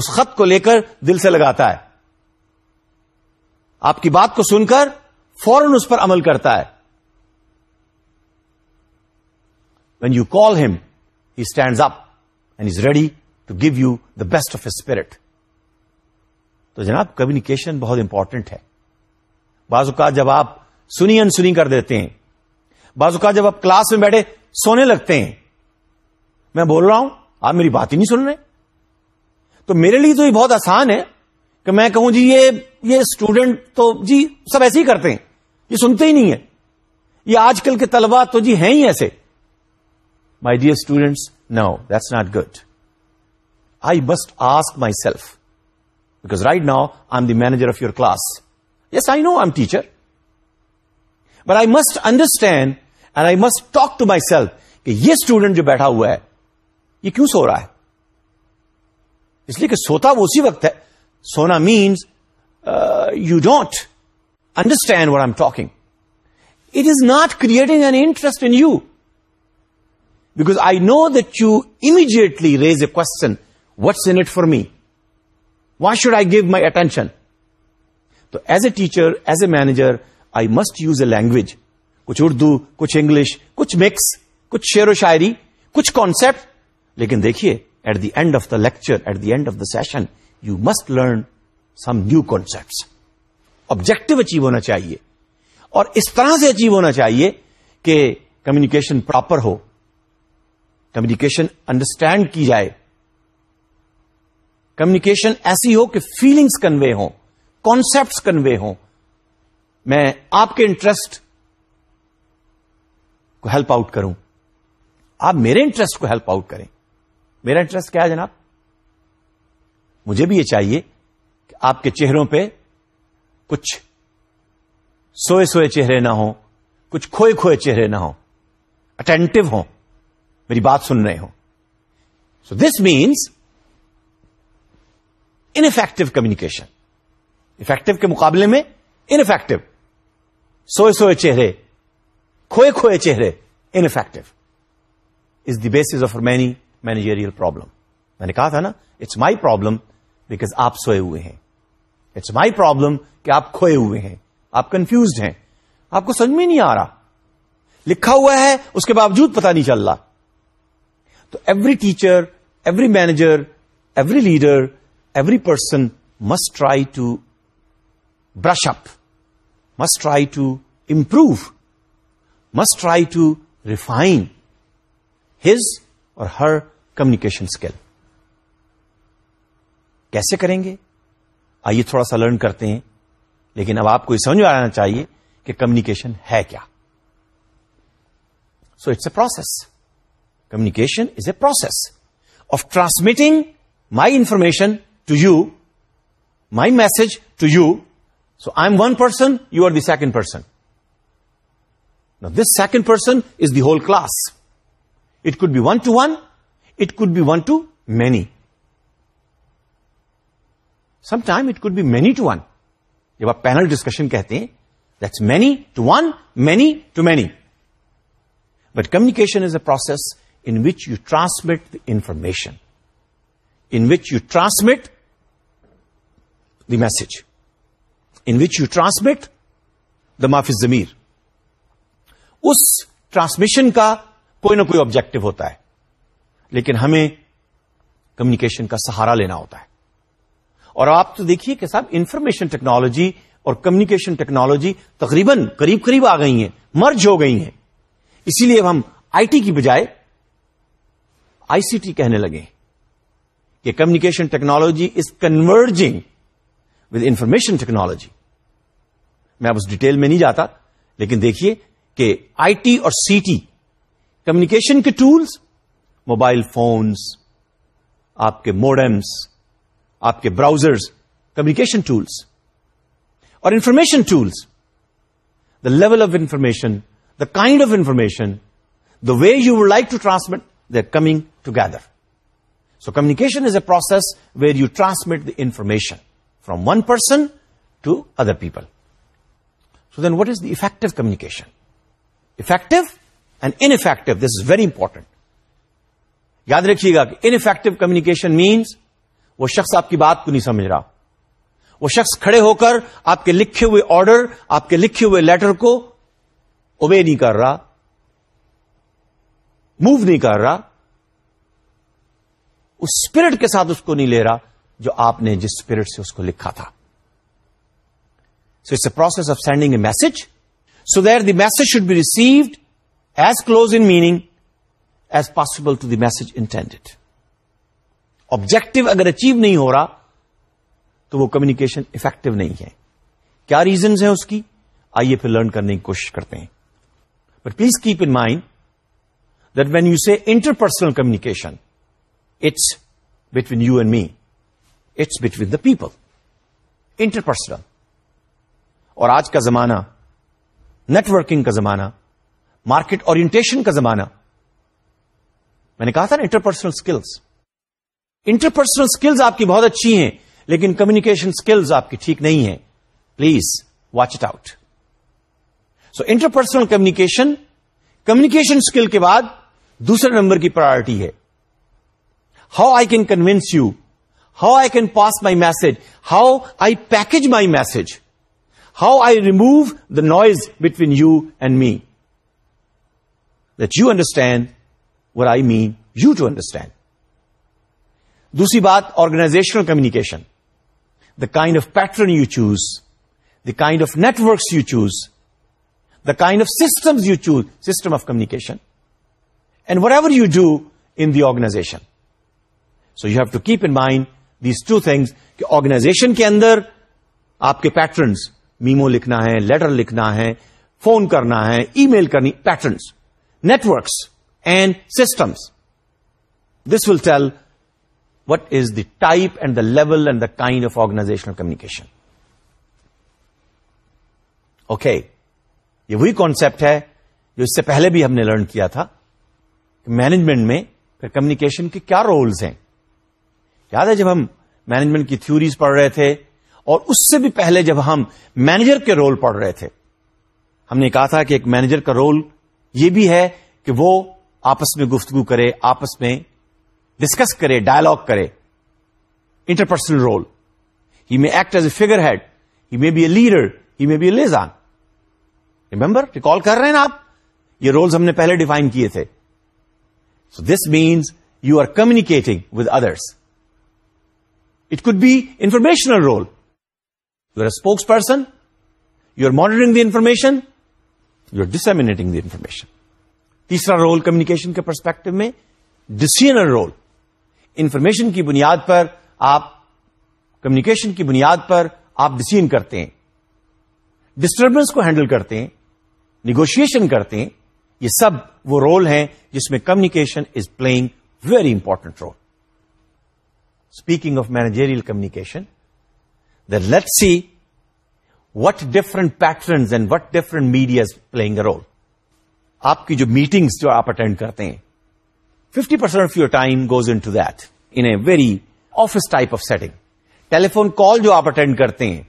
اس خط کو لے کر دل سے لگاتا ہے آپ کی بات کو سن کر فورن اس پر عمل کرتا ہے when you call him he stand up and is ready to give you the best of a spirit تو جناب کمیونیکیشن بہت امپورٹنٹ ہے بعض اوقات جب آپ سنی انسنی کر دیتے ہیں بعض اوقات جب آپ کلاس میں بیٹھے سونے لگتے ہیں میں بول رہا ہوں آپ میری بات ہی نہیں سن رہے تو میرے لیے تو یہ بہت آسان ہے کہ میں کہوں جی یہ اسٹوڈنٹ تو جی سب ایسے ہی کرتے ہیں یہ سنتے ہی نہیں ہے یہ آج کل کے طلبا تو جی ہیں ہی ایسے my dear students no that's not good I must ask myself right now I am the manager of your class yes I know I teacher but I must understand and I must talk to myself کہ یہ student جو بیٹھا ہوا ہے یہ کیوں سو رہا ہے اس لیے کہ سوتا وہ اسی وقت ہے سونا means you don't understand what I am talking it is not creating an interest in you because I know that you immediately raise a question in it for me why should I give my attention تو as a teacher as a manager I must use a language کچھ اردو کچھ English کچھ mix کچھ شعر و شاعری کچھ concept لیکن دیکھیے at the end of the lecture at the end of the session you must learn some new concept objective achieve ہونا چاہیے اور اس طرح سے اچیو ہونا چاہیے کہ کمیونیکیشن پراپر ہو کمیونیکیشن انڈرسٹینڈ کی جائے کمیونیکیشن ایسی ہو کہ فیلنگس کنوے ہوں کانسیپٹس کنوے ہوں میں آپ کے انٹرسٹ کو ہیلپ آؤٹ کروں آپ میرے انٹرسٹ کو ہیلپ آؤٹ کریں میرا انٹرسٹ کیا ہے جناب مجھے بھی یہ چاہیے کہ آپ کے چہروں پہ کچھ سوئے سوئے چہرے نہ ہوں کچھ کھوئے کھوئے چہرے نہ ہوں اٹینٹو ہوں میری بات سن رہے ہوں so this means ineffective communication effective کے مقابلے میں انفیکٹو سوئے سوئے چہرے کھوئے کھوئے چہرے ineffective is the base of many managerial problem میں نے کہا تھا نا اٹس مائی پرابلم بیکاز آپ سوئے ہوئے ہیں اٹس مائی پرابلم کہ آپ کھوئے ہوئے ہیں آپ کنفیوزڈ ہیں آپ کو سمجھ میں نہیں آ رہا لکھا ہوا ہے اس کے باوجود پتا نہیں چل رہا تو every teacher every manager every leader every person must try to brush up must try to improve must try to refine his or her communication skill کیسے کریں گے آئیے تھوڑا سا لرن کرتے ہیں لیکن اب آپ کو یہ سمجھ میں آنا چاہیے کہ کمیونیکیشن ہے کیا so it's a process communication is a process of transmitting my information to you my message to you so I am one person you are the second person this second person is the whole class it could be one to one it could be one to many some time it could be many to one جب آپ panel discussion کہتے ہیں that's many to one many to many but communication is a process in which you transmit the information in which you transmit message in which you transmit the معافی زمیر اس transmission کا کوئی نہ کوئی objective ہوتا ہے لیکن ہمیں کمیکیشن کا سہارا لینا ہوتا ہے اور آپ تو دیکھیے کہ صاحب انفارمیشن ٹیکنالوجی اور کمیونیکیشن ٹیکنالوجی تقریباً قریب قریب آ گئی ہیں مرج ہو گئی ہیں اسی لیے ہم آئی ٹی کی بجائے آئی سی ٹی کہنے لگے کہ communication technology is converging with information technology میں اب اس ڈیٹیل میں نہیں جاتا لیکن دیکھیے کہ آئی ٹی اور سی ٹی کمیونیکیشن کے ٹولس موبائل فونس آپ کے موڈمس آپ کے براؤزرس کمیکیشن ٹولس اور information tools the level of information the kind of information the way you would like to transmit the coming together so communication is a process where you transmit the information from one person to other people so then what is the effective communication effective and ineffective this is very important یاد رکھیے گا کہ ineffective communication means وہ شخص آپ کی بات کو نہیں سمجھ رہا وہ شخص کھڑے ہو کر آپ کے لکھے ہوئے آڈر آپ کے لکھے ہوئے لیٹر کو اوبے نہیں کر رہا موو نہیں کر رہا اسپرٹ کے ساتھ اس کو نہیں لے رہا جو آپ نے جس اسپرٹ سے اس کو لکھا تھا so it's a process of sending a message so there the message should be received as close in meaning as possible to the message intended objective اگر اچیو نہیں ہو رہا تو وہ کمیونیکیشن افیکٹو نہیں ہے کیا ریزنز ہیں اس کی آئیے پھر لرن کرنے کی کوشش کرتے ہیں but please keep in mind that when you see interpersonal communication it's between you and me it's between the people interpersonal اور آج کا زمانہ نیٹورکنگ کا زمانہ مارکیٹ اورینٹیشن کا زمانہ میں نے کہا تھا نا انٹرپرسنل اسکلس انٹرپرسنل اسکلز آپ کی بہت اچھی ہیں لیکن کمیونیکیشن اسکلز آپ کی ٹھیک نہیں ہے please watch it out so interpersonal communication communication skill کے بعد دوسرے نمبر کی پرائرٹی ہے how I can convince you how I can pass my message, how I package my message, how I remove the noise between you and me, that you understand what I mean you to understand. Dusri baat, organizational communication. The kind of pattern you choose, the kind of networks you choose, the kind of systems you choose, system of communication, and whatever you do in the organization. So you have to keep in mind these two things کہ organization کے اندر آپ کے patterns memo لکھنا ہے letter لکھنا ہے phone کرنا ہے ای میل کرنی patterns networks and systems this will tell what is the type and the level and the kind of organisational communication okay یہ وہی کانسپٹ ہے جو اس سے پہلے بھی ہم نے لرن کیا تھا کہ مینجمنٹ میں کمیونیکیشن کے کیا رولز ہیں یاد ہے جب ہم مینجمنٹ کی تھیوریز پڑھ رہے تھے اور اس سے بھی پہلے جب ہم مینیجر کے رول پڑھ رہے تھے ہم نے کہا تھا کہ ایک مینیجر کا رول یہ بھی ہے کہ وہ آپس میں گفتگو کرے آپس میں ڈسکس کرے ڈائلگ کرے interpersonal role he may act as a figurehead he may be a leader he may be a liaison remember recall کر رہے ہیں نا آپ یہ رولز ہم نے پہلے ڈیفائن کیے تھے so this means you are communicating with others informational role You're spokesperson You're monitoring the information You're disseminating the information تیسرا رول کمیونیکیشن کے پرسپیکٹو میں ڈسیجنل رول انفارمیشن کی بنیاد پر آپ کمیونیکیشن کی بنیاد پر آپ ڈسیجن کرتے ہیں ڈسٹربنس کو ہینڈل کرتے ہیں نیگوشیشن کرتے ہیں یہ سب وہ رول ہیں جس میں communication is playing very important role جریل communication the let see what different patterns and what different media play آپ کی جو میٹنگس جو آپ اٹینڈ کرتے ہیں fifty percent of your time goes into that in a very office type of setting telephone call جو آپ attend کرتے ہیں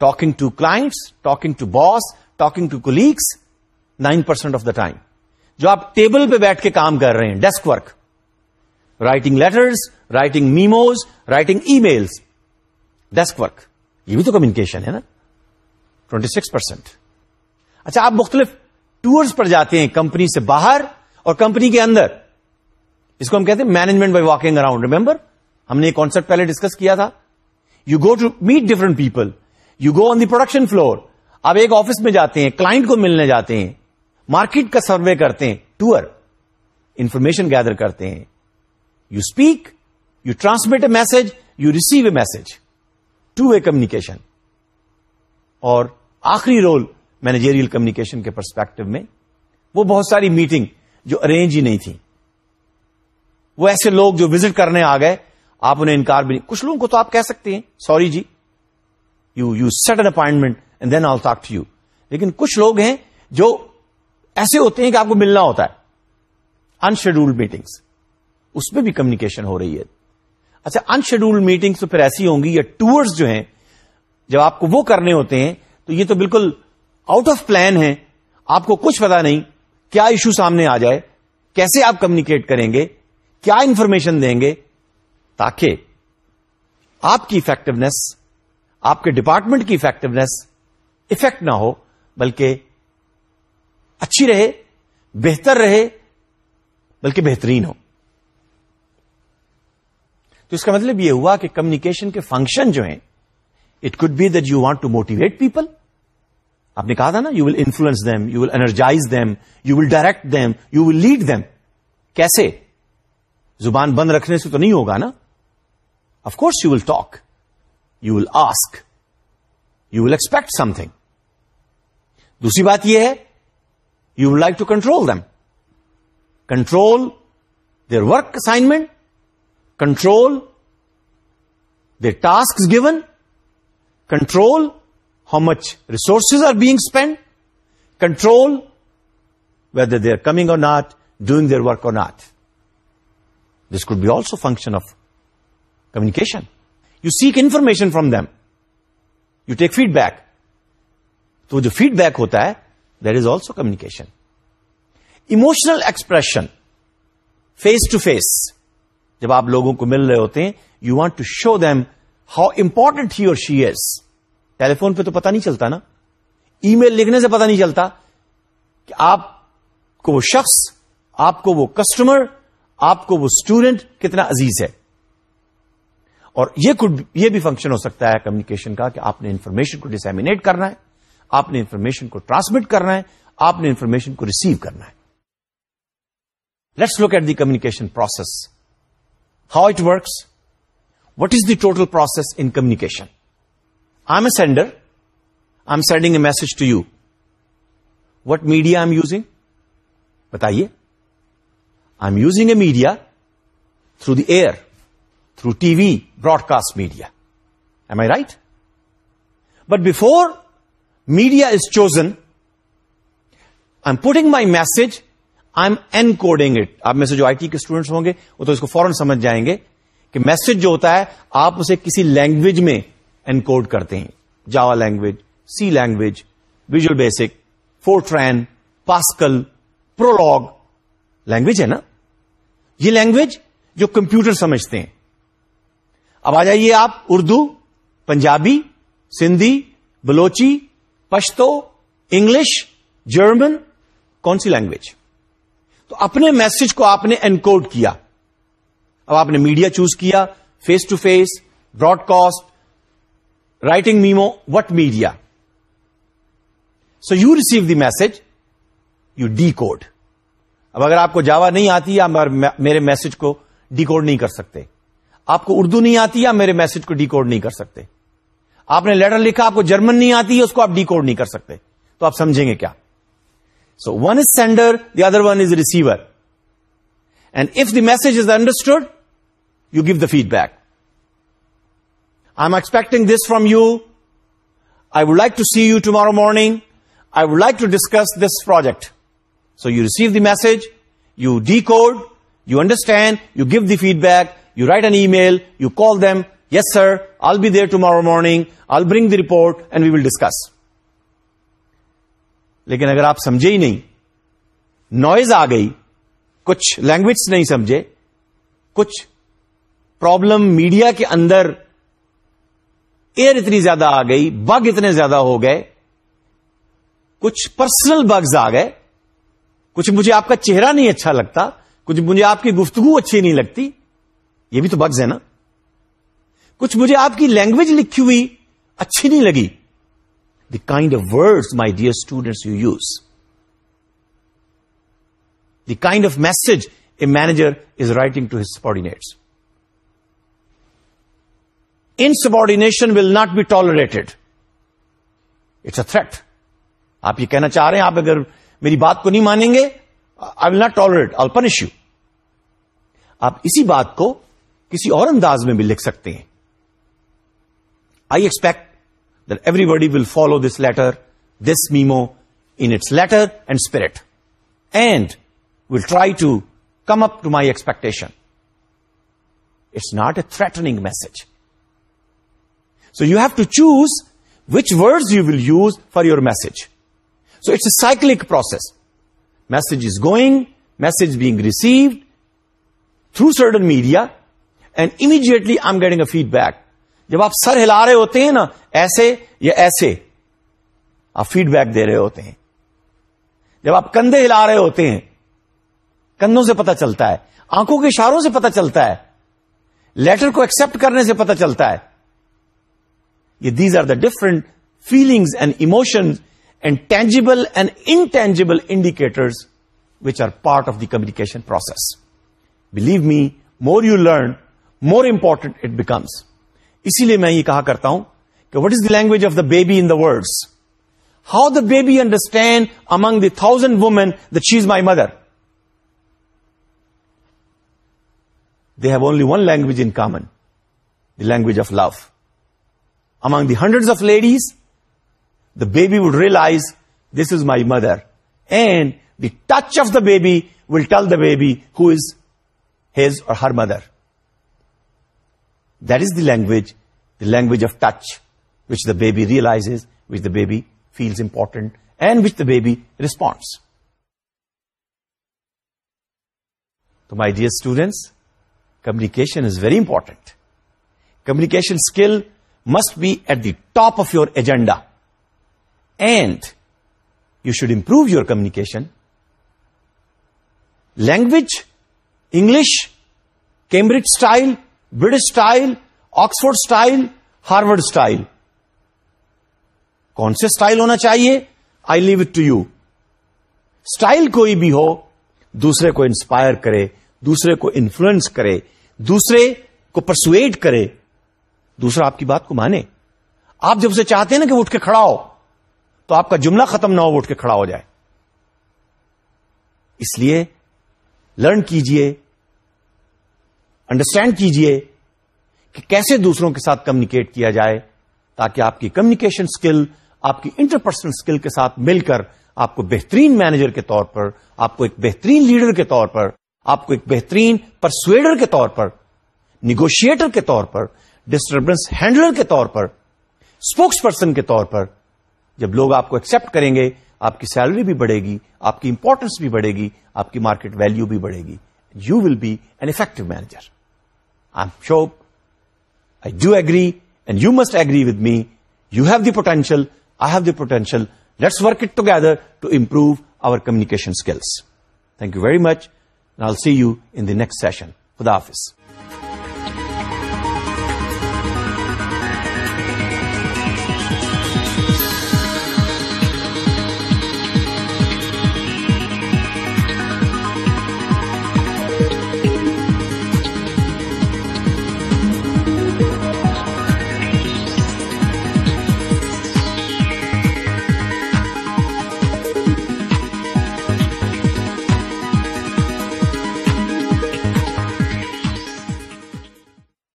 talking to client talking to boss talking to colleagues nine percent of the time جو آپ table پہ بیٹھ کے کام کر رہے ہیں desk work writing letters writing memos writing emails desk work یہ بھی تو کمیونیکیشن ہے نا ٹوینٹی سکس پرسینٹ اچھا آپ مختلف ٹورس پر جاتے ہیں کمپنی سے باہر اور کمپنی کے اندر اس کو ہم کہتے ہیں management by walking around remember ہم نے کانسپٹ پہلے ڈسکس کیا تھا you go to meet different people you go on the production floor آپ ایک آفس میں جاتے ہیں کلاٹ کو ملنے جاتے ہیں مارکیٹ کا سروے کرتے ہیں ٹور انفارمیشن گیدر کرتے ہیں you speak you transmit a message you receive a message to a communication اور آخری رول مینیجیریل کمیونیکیشن کے پرسپیکٹو میں وہ بہت ساری میٹنگ جو ارینج ہی نہیں تھی وہ ایسے لوگ جو وزٹ کرنے آ گئے آپ انہیں انکار بھی نہیں کچھ لوگوں کو تو آپ کہہ سکتے ہیں سوری جی you you set an appointment and then all talk to you لیکن کچھ لوگ ہیں جو ایسے ہوتے ہیں کہ آپ کو ملنا ہوتا ہے انشیڈیولڈ میٹنگس اس میں بھی کمیونیکیشن ہو رہی ہے اچھا ان شیڈول میٹنگ تو پھر ایسی ہوں گی یا ٹورس جو ہیں جب آپ کو وہ کرنے ہوتے ہیں تو یہ تو بالکل آؤٹ آف پلان ہے آپ کو کچھ پتا نہیں کیا ایشو سامنے آ جائے کیسے آپ کمیونیکیٹ کریں گے کیا انفارمیشن دیں گے تاکہ آپ کی افیکٹونیس آپ کے ڈپارٹمنٹ کی افیکٹونیس افیکٹ نہ ہو بلکہ اچھی رہے بہتر رہے بلکہ بہترین ہو تو اس کا مطلب یہ ہوا کہ کمیونیکیشن کے فنکشن جو ہیں it could be that you want to motivate people آپ نے کہا تھا نا you will influence them you will energise them you will direct them you will lead them کیسے زبان بند رکھنے سے تو نہیں ہوگا نا of course you will talk you will ask you will expect something دوسری بات یہ ہے you would like to control them control their work assignment control the task given control how much resources are being spend control whether they are coming or not doing their work or not this could be also function of communication you seek information from them you take feedback تو جو feedback ہوتا ہے there is also communication emotional expression face to face جب آپ لوگوں کو مل رہے ہوتے ہیں you want to show them how important he or she tele telephone پہ تو پتا نہیں چلتا نا ای میل لکھنے سے پتا نہیں چلتا کہ آپ کو وہ شخص آپ کو وہ کسٹمر آپ کو وہ اسٹوڈنٹ کتنا عزیز ہے اور یہ یہ بھی فنکشن ہو سکتا ہے کمیونیکیشن کا کہ آپ نے انفارمیشن کو ڈسمینیٹ کرنا ہے آپ نے انفارمیشن کو ٹرانسمٹ کرنا ہے آپ نے انفارمیشن کو ریسیو کرنا ہے let's look at the communication process how it works, what is the total process in communication. I'm a sender. I'm sending a message to you. What media I'm using? Bataiye. I'm using a media through the air, through TV, broadcast media. Am I right? But before media is chosen, I'm putting my message I am encoding it آپ میں سے جو I T کے students ہوں گے وہ تو اس کو فوراً سمجھ جائیں گے کہ میسج جو ہوتا ہے آپ اسے کسی لینگویج میں انکوڈ کوڈ کرتے ہیں Java language C language visual basic Fortran Pascal Prolog language ہے نا یہ لینگویج جو کمپیوٹر سمجھتے ہیں اب آ جائیے آپ اردو پنجابی سندھی بلوچی پشتو انگلش جرمن کون سی لینگویج تو اپنے میسج کو آپ نے انکوڈ کیا اب آپ نے میڈیا چوز کیا face to face broadcast writing memo what media so you receive the message you decode اب اگر آپ کو جاوا نہیں آتی آپ میرے میسج کو ڈیکوڈ نہیں کر سکتے آپ کو اردو نہیں آتی آپ میرے میسج کو ڈیکوڈ نہیں کر سکتے آپ نے لیٹر لکھا آپ کو جرمن نہیں آتی اس کو آپ ڈیکوڈ نہیں کر سکتے تو آپ سمجھیں گے کیا So one is sender, the other one is receiver. And if the message is understood, you give the feedback. I'm expecting this from you. I would like to see you tomorrow morning. I would like to discuss this project. So you receive the message, you decode, you understand, you give the feedback, you write an email, you call them, yes sir, I'll be there tomorrow morning, I'll bring the report, and we will discuss. لیکن اگر آپ سمجھے ہی نہیں noise آ گئی کچھ language نہیں سمجھے کچھ پرابلم میڈیا کے اندر ایئر اتنی زیادہ آ گئی بگ اتنے زیادہ ہو گئے کچھ پرسنل بگز آ گئے کچھ مجھے آپ کا چہرہ نہیں اچھا لگتا کچھ مجھے آپ کی گفتگو اچھی نہیں لگتی یہ بھی تو بگز ہے نا کچھ مجھے آپ کی لینگویج لکھی ہوئی اچھی نہیں لگی kind of of my dear students you use the kind of message a manager is writing to his his in Insubordination will will not be tolerated it's a threat آپ یہ کہنا چاہ رہے ہیں آپ اگر میری بات کو نہیں مانیں گے I will not tolerate all punish you آپ اسی بات کو کسی اور انداز میں بھی لکھ سکتے ہیں I expect that everybody will follow this letter, this memo, in its letter and spirit, and will try to come up to my expectation. It's not a threatening message. So you have to choose which words you will use for your message. So it's a cyclic process. Message is going, message being received through certain media, and immediately I'm getting a feedback. جب آپ سر ہلا رہے ہوتے ہیں نا ایسے یا ایسے آپ فیڈ بیک دے رہے ہوتے ہیں جب آپ کندھے ہلا رہے ہوتے ہیں کندھوں سے پتا چلتا ہے آنکھوں کے اشاروں سے پتا چلتا ہے لیٹر کو ایکسپٹ کرنے سے پتا چلتا ہے یہ these are the different feelings and emotion and tangible and intangible indicators which are part of the communication process believe me more you learn more important it becomes اسی لیے میں یہ کہا کرتا ہوں کہ what is the language of the baby in the words how the baby understand among the thousand women the she is my mother they have only one language in common the language of love among the hundred of ladies the baby would realise this is my mother and the touch of the baby will tell the baby who is his or her mother That is the language of touch, which the baby realizes, which the baby feels important, and which the baby responds. So, my dear students, communication is very important. Communication skill must be at the top of your agenda. And you should improve your communication. Language, English, Cambridge style, British style Oxford style Harvard style کون سے style ہونا چاہیے I leave it to you style کوئی بھی ہو دوسرے کو inspire کرے دوسرے کو انفلوئنس کرے دوسرے کو پرسویٹ کرے دوسرا آپ کی بات کو مانے آپ جب اسے چاہتے ہیں نا کہ اٹھ کے کھڑا ہو تو آپ کا جملہ ختم نہ ہو اٹھ کے کھڑا ہو جائے اس لیے لرن کیجئے انڈرسٹینڈ کیجئے کہ کیسے دوسروں کے ساتھ کمیونیکیٹ کیا جائے تاکہ آپ کی کمیونیکیشن سکل آپ کی انٹرپرسنل سکل کے ساتھ مل کر آپ کو بہترین مینیجر کے طور پر آپ کو ایک بہترین لیڈر کے طور پر آپ کو ایک بہترین پرسویڈر کے طور پر نیگوشیٹر کے طور پر ڈسٹربنس ہینڈلر کے طور پر اسپوکس پرسن کے طور پر جب لوگ آپ کو ایکسپٹ کریں گے آپ کی سیلری بھی بڑھے گی آپ کی امپورٹنس بھی بڑھے گی آپ کی مارکیٹ ویلیو بھی بڑھے گی you will be an effective manager I'm sure, I do agree, and you must agree with me. You have the potential, I have the potential. Let's work it together to improve our communication skills. Thank you very much, and I'll see you in the next session. Khuda Hafiz.